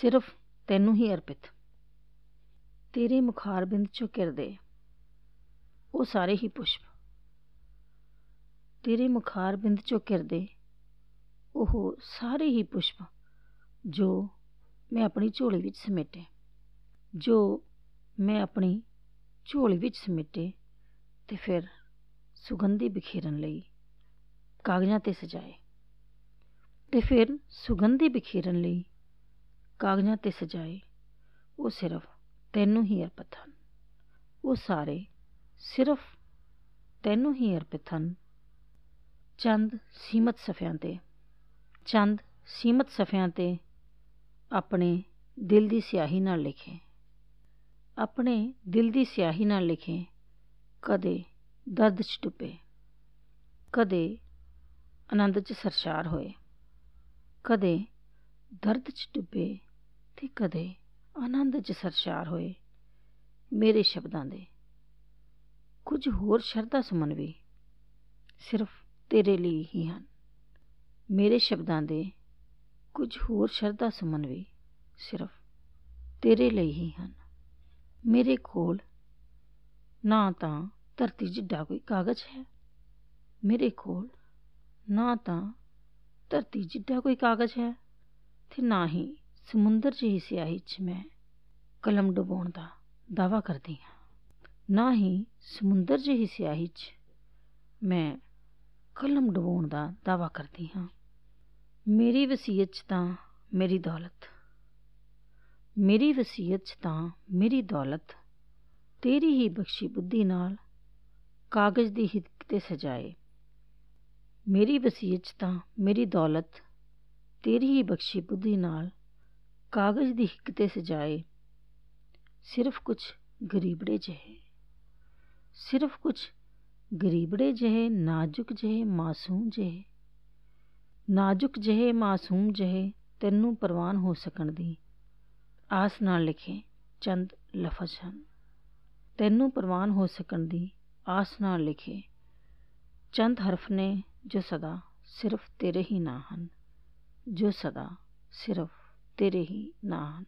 ਸਿਰਫ ਤੈਨੂੰ ਹੀ ਅਰਪਿਤ। ਤੇਰੇ ਮੁਖਾਰ ਬਿੰਦ ਚੋਂ ਕਿਰਦੇ ਉਹ ਸਾਰੇ ਹੀ ਪੁਸ਼ਪ। ਤੇਰੇ ਮੁਖਾਰ ਬਿੰਦ ਚੋਂ ਕਿਰਦੇ ਉਹ ਸਾਰੇ ਹੀ ਪੁਸ਼ਪ ਜੋ ਮੈਂ ਆਪਣੀ ਝੋਲੀ ਵਿੱਚ ਸਮੇਟੇ। ਜੋ ਮੈਂ ਆਪਣੀ ਝੋਲੀ ਵਿੱਚ ਸਮੇਟੇ ਤੇ ਫਿਰ ਸੁਗੰਧੀ ਬਿਖੇਰਨ ਲਈ ਕਾਗਜ਼ਾਂ ਤੇ ਸਜਾਏ। ਤੇ ਫਿਰ ਸੁਗੰਧੀ ਬਿਖੇਰਨ ਲਈ ਕਾਗਜ਼ਾਂ ਤੇ ਸਜਾਏ। ਉਹ ਸਿਰਫ ਤੈਨੂੰ ਹੀ ਅਰਪਿਤ ਹਨ। ਉਹ ਸਾਰੇ ਸਿਰਫ ਤੈਨੂੰ ਹੀ ਅਰਪਿਤ ਹਨ। ਚੰਦ ਸੀਮਤ ਸਫਿਆਂ ਤੇ, ਚੰਦ ਸੀਮਤ ਸਫਿਆਂ ਤੇ ਆਪਣੇ ਦਿਲ ਦੀ ਸਿਆਹੀ ਨਾਲ ਲਿਖੇ। ਆਪਣੇ ਦਿਲ ਦੀ ਸਿਆਹੀ ਨਾਲ ਲਿਖੇ, ਕਦੇ ਦਰਦ 'ਚ ਡੁੱਬੇ, ਕਦੇ ਆਨੰਦ 'ਚ ਸਰਸ਼ਾਰ ਹੋਏ, ਕਦੇ ਦਰਦ 'ਚ ਡੁੱਬੇ ਤੇ ਕਦੇ ਆਨੰਦ 'ਚ ਸਰਸ਼ਾਰ ਹੋਏ ਮੇਰੇ ਸ਼ਬਦਾਂ ਦੇ। ਕੁਝ ਹੋਰ ਸ਼ਰਧਾ ਸੁਮਨ ਵੀ ਸਿਰਫ ਤੇਰੇ ਲਈ ਹੀ ਹਨ। ਮੇਰੇ ਸ਼ਬਦਾਂ ਦੇ ਕੁਝ ਹੋਰ ਸ਼ਰਧਾ ਸੁਮਨ ਵੀ ਸਿਰਫ ਤੇਰੇ ਲਈ ਹੀ ਹਨ। ਮੇਰੇ ਕੋਲ ਨਾ ਤਾਂ ਧਰਤੀ ਜਿੱਡਾ ਕੋਈ ਕਾਗਜ਼ ਹੈ। ਮੇਰੇ ਕੋਲ ਨਾ ਤਾਂ ਧਰਤੀ ਜਿੱਡਾ ਕੋਈ ਕਾਗਜ਼ ਹੈ ਤੇ ਨਾ ਹੀ ਸਮੁੰਦਰ ਜਿਹੀ ਸਿਆਹੀ 'ਚ ਮੈਂ ਕਲਮ ਡੁਬਾਉਣ ਦਾ ਦਾਵਾ ਕਰਦੀ ਹਾਂ। ਨਾ ਹੀ ਸਮੁੰਦਰ ਜਿਹੀ ਸਿਆਹੀ 'ਚ ਮੈਂ ਕਲਮ ਡੁਬਾਉਣ ਦਾ ਦਾਵਾ ਕਰਦੀ ਹਾਂ। ਮੇਰੀ ਵਸੀਅਤ 'ਚ ਤਾਂ ਮੇਰੀ ਦੌਲਤ। ਮੇਰੀ ਵਸੀਅਤ 'ਚ ਤਾਂ ਮੇਰੀ ਦੌਲਤ। ਤੇਰੀ ਹੀ ਬਖਸ਼ੀ ਬੁੱਧੀ ਨਾਲ ਕਾਗਜ਼ ਦੀ ਹਿੱਕ ਤੇ ਸਜਾਏ। ਮੇਰੀ ਵਸੀਅਤ 'ਚ ਤਾਂ ਮੇਰੀ ਦੌਲਤ। ਤੇਰੀ ਹੀ ਬਖਸ਼ੀ ਬੁੱਧੀ ਨਾਲ ਕਾਗਜ਼ ਦੀ ਹਿੱਕ ਤੇ ਸਜਾਏ। ਸਿਰਫ ਕੁਝ ਗਰੀਬੜੇ ਜਿਹੇ। ਸਿਰਫ ਕੁਝ ਗਰੀਬੜੇ ਜਿਹੇ, ਨਾਜ਼ੁਕ ਜਿਹੇ, ਮਾਸੂਮ ਜਿਹੇ। ਨਾਜ਼ੁਕ ਜਿਹੇ, ਮਾਸੂਮ ਜਿਹੇ ਤੈਨੂੰ ਪ੍ਰਵਾਨ ਹੋ ਸਕਣ ਦੀ। ਆਸ ਨਾਲ ਲਿਖੇ, ਚੰਦ ਲਫ਼ਜ਼ ਹਨ। ਤੈਨੂੰ ਪ੍ਰਵਾਨ ਹੋ ਸਕਣ ਦੀ ਆਸ ਨਾਲ ਲਿਖੇ, ਚੰਦ ਹਰਫ ਨੇ ਜੋ ਸਦਾ ਸਿਰਫ ਤੇਰੇ ਹੀ ਨਾਂ ਹਨ, ਜੋ ਸਦਾ ਸਿਰਫ ਤੇਰੇ ਹੀ ਨਾਂ